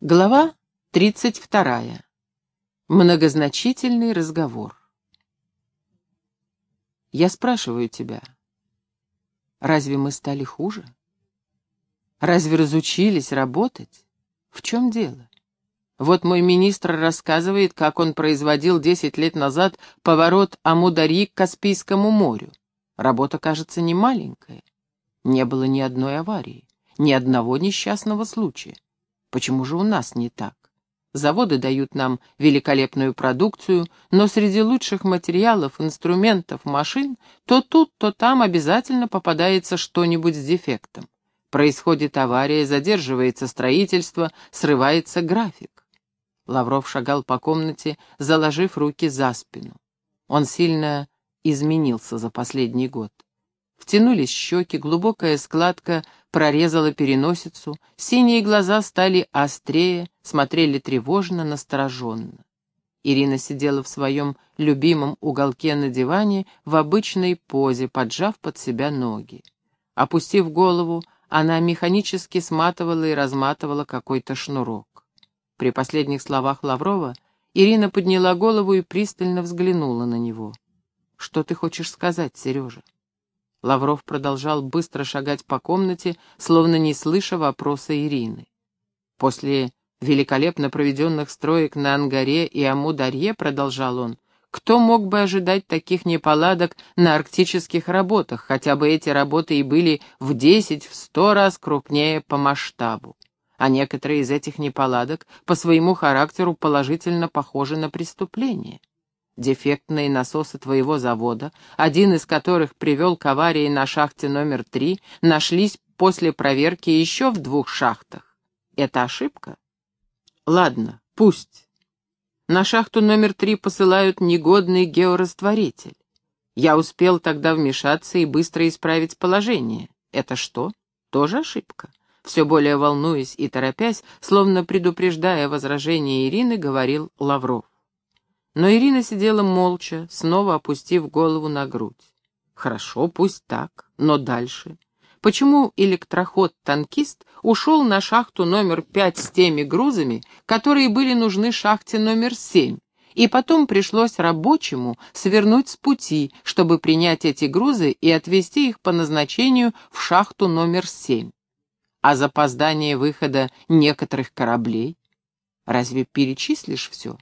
Глава 32. Многозначительный разговор. Я спрашиваю тебя, разве мы стали хуже? Разве разучились работать? В чем дело? Вот мой министр рассказывает, как он производил 10 лет назад поворот Амудари к Каспийскому морю. Работа, кажется, не маленькая. Не было ни одной аварии, ни одного несчастного случая. Почему же у нас не так? Заводы дают нам великолепную продукцию, но среди лучших материалов, инструментов, машин то тут, то там обязательно попадается что-нибудь с дефектом. Происходит авария, задерживается строительство, срывается график. Лавров шагал по комнате, заложив руки за спину. Он сильно изменился за последний год. Втянулись щеки, глубокая складка прорезала переносицу, синие глаза стали острее, смотрели тревожно, настороженно. Ирина сидела в своем любимом уголке на диване в обычной позе, поджав под себя ноги. Опустив голову, она механически сматывала и разматывала какой-то шнурок. При последних словах Лаврова Ирина подняла голову и пристально взглянула на него. «Что ты хочешь сказать, Сережа?» Лавров продолжал быстро шагать по комнате, словно не слыша вопроса Ирины. После великолепно проведенных строек на Ангаре и Амударье, продолжал он, кто мог бы ожидать таких неполадок на арктических работах, хотя бы эти работы и были в десять, в сто раз крупнее по масштабу. А некоторые из этих неполадок по своему характеру положительно похожи на преступление. Дефектные насосы твоего завода, один из которых привел к аварии на шахте номер три, нашлись после проверки еще в двух шахтах. Это ошибка? Ладно, пусть. На шахту номер три посылают негодный георастворитель. Я успел тогда вмешаться и быстро исправить положение. Это что? Тоже ошибка? Все более волнуясь и торопясь, словно предупреждая возражение Ирины, говорил Лавров. Но Ирина сидела молча, снова опустив голову на грудь. Хорошо, пусть так, но дальше. Почему электроход-танкист ушел на шахту номер пять с теми грузами, которые были нужны шахте номер семь, и потом пришлось рабочему свернуть с пути, чтобы принять эти грузы и отвезти их по назначению в шахту номер семь? А запоздание выхода некоторых кораблей? Разве перечислишь все?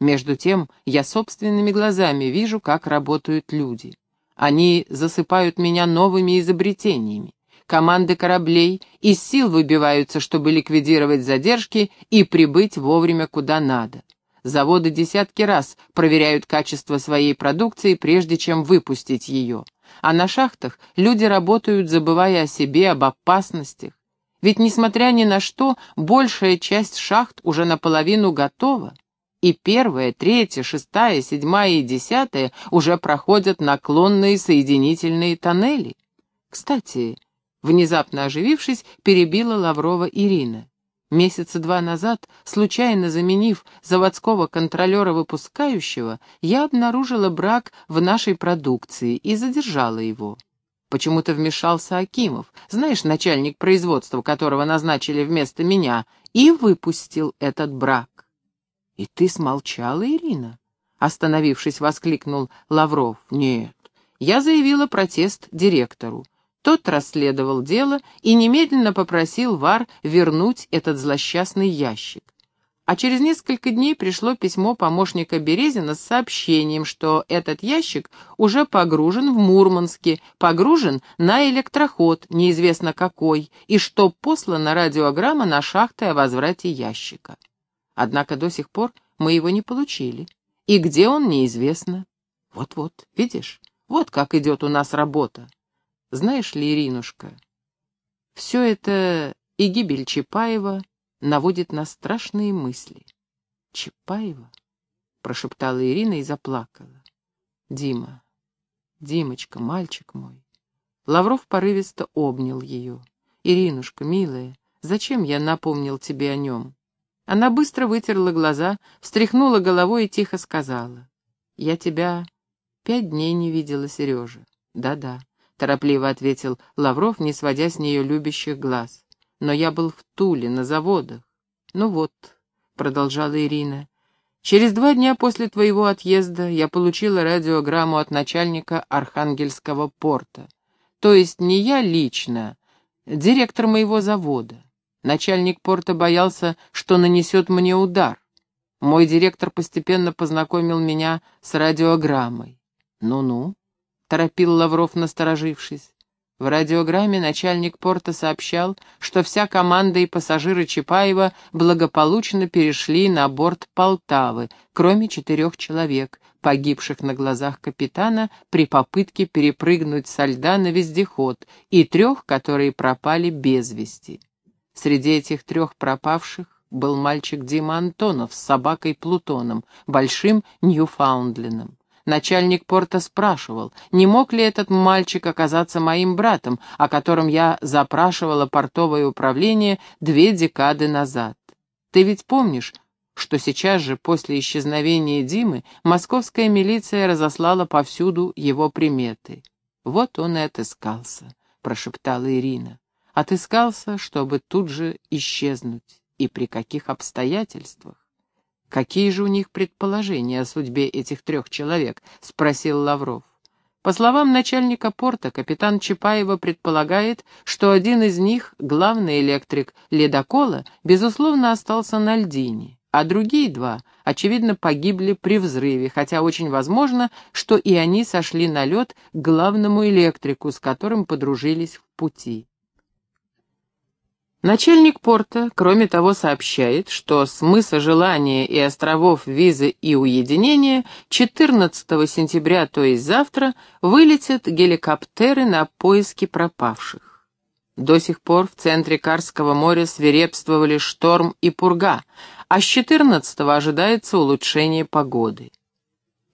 Между тем, я собственными глазами вижу, как работают люди. Они засыпают меня новыми изобретениями. Команды кораблей из сил выбиваются, чтобы ликвидировать задержки и прибыть вовремя куда надо. Заводы десятки раз проверяют качество своей продукции, прежде чем выпустить ее. А на шахтах люди работают, забывая о себе, об опасностях. Ведь, несмотря ни на что, большая часть шахт уже наполовину готова и первая, третья, шестая, седьмая и десятая уже проходят наклонные соединительные тоннели. Кстати, внезапно оживившись, перебила Лаврова Ирина. Месяца два назад, случайно заменив заводского контролера-выпускающего, я обнаружила брак в нашей продукции и задержала его. Почему-то вмешался Акимов, знаешь, начальник производства, которого назначили вместо меня, и выпустил этот брак. «И ты смолчала, Ирина?» Остановившись, воскликнул Лавров. «Нет, я заявила протест директору. Тот расследовал дело и немедленно попросил ВАР вернуть этот злосчастный ящик. А через несколько дней пришло письмо помощника Березина с сообщением, что этот ящик уже погружен в Мурманске, погружен на электроход, неизвестно какой, и что послана радиограмма на шахты о возврате ящика. Однако до сих пор мы его не получили. И где он, неизвестно. Вот-вот, видишь, вот как идет у нас работа. Знаешь ли, Иринушка, все это и гибель Чапаева наводит на страшные мысли. Чапаева? Прошептала Ирина и заплакала. Дима, Димочка, мальчик мой. Лавров порывисто обнял ее. «Иринушка, милая, зачем я напомнил тебе о нем? Она быстро вытерла глаза, встряхнула головой и тихо сказала. «Я тебя пять дней не видела, Сережа». «Да-да», — торопливо ответил Лавров, не сводя с нее любящих глаз. «Но я был в Туле, на заводах». Ну вот, продолжала Ирина, через два дня после твоего отъезда я получила радиограмму от начальника Архангельского порта. То есть не я лично, директор моего завода. Начальник порта боялся, что нанесет мне удар. Мой директор постепенно познакомил меня с радиограммой. «Ну-ну», — торопил Лавров, насторожившись. В радиограмме начальник порта сообщал, что вся команда и пассажиры Чапаева благополучно перешли на борт Полтавы, кроме четырех человек, погибших на глазах капитана при попытке перепрыгнуть со льда на вездеход, и трех, которые пропали без вести. Среди этих трех пропавших был мальчик Дима Антонов с собакой Плутоном, большим Ньюфаундленом. Начальник порта спрашивал, не мог ли этот мальчик оказаться моим братом, о котором я запрашивала портовое управление две декады назад. Ты ведь помнишь, что сейчас же после исчезновения Димы московская милиция разослала повсюду его приметы. Вот он и отыскался, прошептала Ирина. Отыскался, чтобы тут же исчезнуть. И при каких обстоятельствах? «Какие же у них предположения о судьбе этих трех человек?» — спросил Лавров. По словам начальника порта, капитан Чапаева предполагает, что один из них, главный электрик ледокола, безусловно остался на льдине, а другие два, очевидно, погибли при взрыве, хотя очень возможно, что и они сошли на лед к главному электрику, с которым подружились в пути. Начальник порта, кроме того, сообщает, что с мыса Желания и островов Визы и Уединения 14 сентября, то есть завтра, вылетят геликоптеры на поиски пропавших. До сих пор в центре Карского моря свирепствовали шторм и пурга, а с 14 ожидается улучшение погоды.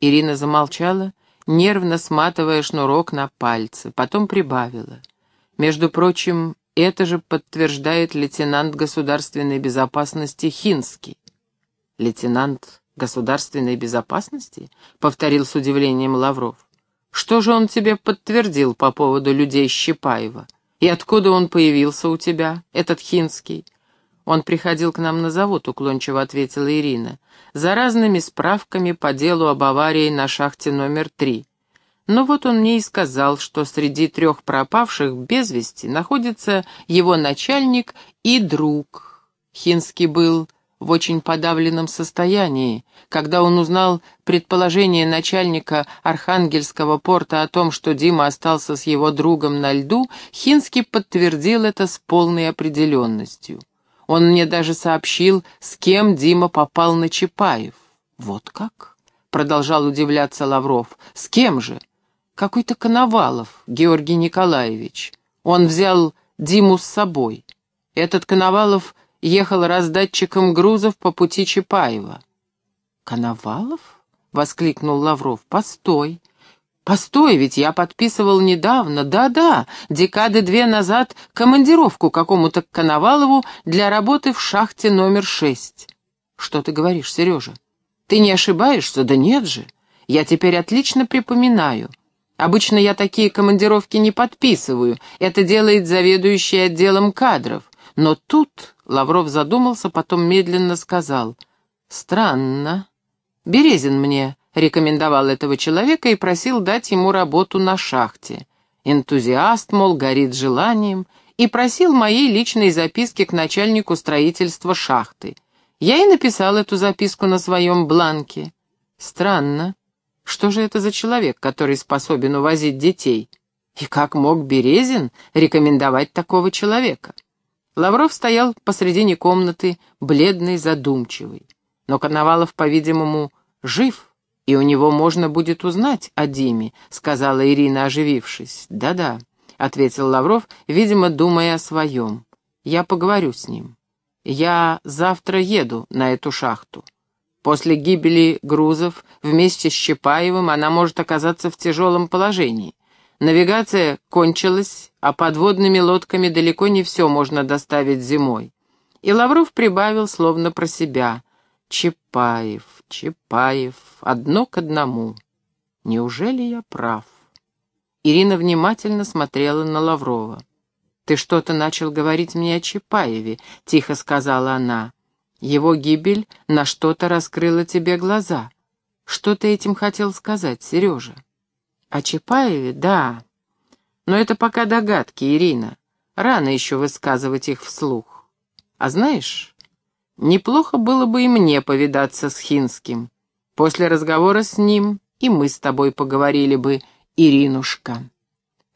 Ирина замолчала, нервно сматывая шнурок на пальцы, потом прибавила. Между прочим, это же подтверждает лейтенант государственной безопасности Хинский. Лейтенант государственной безопасности? Повторил с удивлением Лавров. Что же он тебе подтвердил по поводу людей Щипаева? И откуда он появился у тебя, этот Хинский? Он приходил к нам на завод, уклончиво ответила Ирина, за разными справками по делу об аварии на шахте номер три. Но вот он мне и сказал, что среди трех пропавших без вести находится его начальник и друг. Хинский был в очень подавленном состоянии. Когда он узнал предположение начальника Архангельского порта о том, что Дима остался с его другом на льду, Хинский подтвердил это с полной определенностью. Он мне даже сообщил, с кем Дима попал на Чапаев. «Вот как?» — продолжал удивляться Лавров. «С кем же?» Какой-то Коновалов, Георгий Николаевич. Он взял Диму с собой. Этот Коновалов ехал раздатчиком грузов по пути Чапаева. «Коновалов?» — воскликнул Лавров. «Постой. Постой, ведь я подписывал недавно, да-да, декады две назад, командировку какому-то Коновалову для работы в шахте номер шесть. Что ты говоришь, Сережа? Ты не ошибаешься? Да нет же. Я теперь отлично припоминаю». Обычно я такие командировки не подписываю, это делает заведующий отделом кадров. Но тут Лавров задумался, потом медленно сказал. «Странно. Березин мне рекомендовал этого человека и просил дать ему работу на шахте. Энтузиаст, мол, горит желанием, и просил моей личной записки к начальнику строительства шахты. Я и написал эту записку на своем бланке. Странно. Что же это за человек, который способен увозить детей? И как мог Березин рекомендовать такого человека? Лавров стоял посредине комнаты, бледный, задумчивый. Но Коновалов, по-видимому, жив, и у него можно будет узнать о Диме, сказала Ирина, оживившись. Да-да, ответил Лавров, видимо, думая о своем. Я поговорю с ним. Я завтра еду на эту шахту. После гибели грузов вместе с Щепаевым она может оказаться в тяжелом положении. Навигация кончилась, а подводными лодками далеко не все можно доставить зимой. И Лавров прибавил, словно про себя. Чапаев, Чапаев, одно к одному. Неужели я прав? Ирина внимательно смотрела на Лаврова. «Ты что-то начал говорить мне о Чапаеве», — тихо сказала она. Его гибель на что-то раскрыла тебе глаза. Что ты этим хотел сказать, Сережа? О Чапаеве? Да. Но это пока догадки, Ирина. Рано еще высказывать их вслух. А знаешь, неплохо было бы и мне повидаться с Хинским. После разговора с ним и мы с тобой поговорили бы, Иринушка.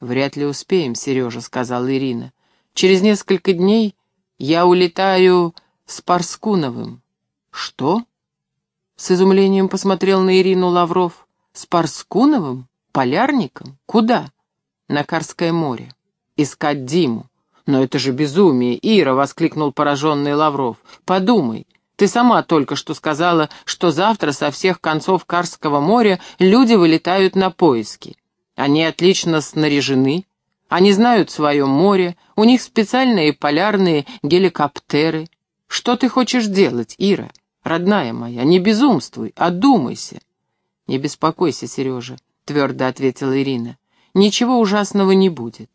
«Вряд ли успеем, Сережа», — сказала Ирина. «Через несколько дней я улетаю с Парскуновым». «Что?» — с изумлением посмотрел на Ирину Лавров. «С Парскуновым? Полярником? Куда?» «На Карское море. Искать Диму». «Но это же безумие, Ира!» — воскликнул пораженный Лавров. «Подумай, ты сама только что сказала, что завтра со всех концов Карского моря люди вылетают на поиски. Они отлично снаряжены, они знают свое море, у них специальные полярные геликоптеры. Что ты хочешь делать, Ира? Родная моя, не безумствуй, одумайся. Не беспокойся, Сережа, твердо ответила Ирина. Ничего ужасного не будет.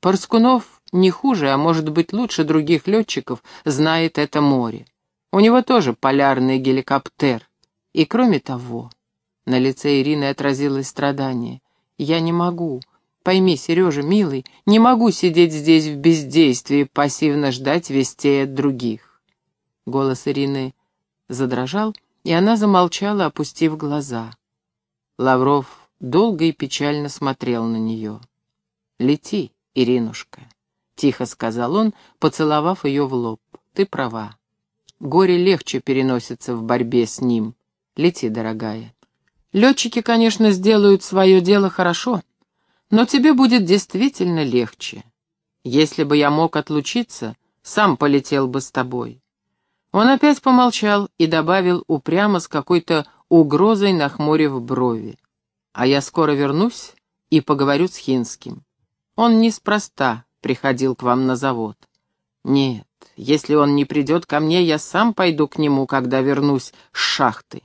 Парскунов не хуже, а может быть лучше других летчиков, знает это море. У него тоже полярный геликоптер. И кроме того, на лице Ирины отразилось страдание. Я не могу. Пойми, Сережа, милый, не могу сидеть здесь в бездействии, пассивно ждать вестей от других. Голос Ирины задрожал, и она замолчала, опустив глаза. Лавров долго и печально смотрел на нее. «Лети, Иринушка», — тихо сказал он, поцеловав ее в лоб. «Ты права. Горе легче переносится в борьбе с ним. Лети, дорогая». Летчики, конечно, сделают свое дело хорошо, но тебе будет действительно легче. Если бы я мог отлучиться, сам полетел бы с тобой». Он опять помолчал и добавил упрямо с какой-то угрозой, нахмурив брови. «А я скоро вернусь и поговорю с Хинским. Он неспроста приходил к вам на завод. Нет, если он не придет ко мне, я сам пойду к нему, когда вернусь с шахты.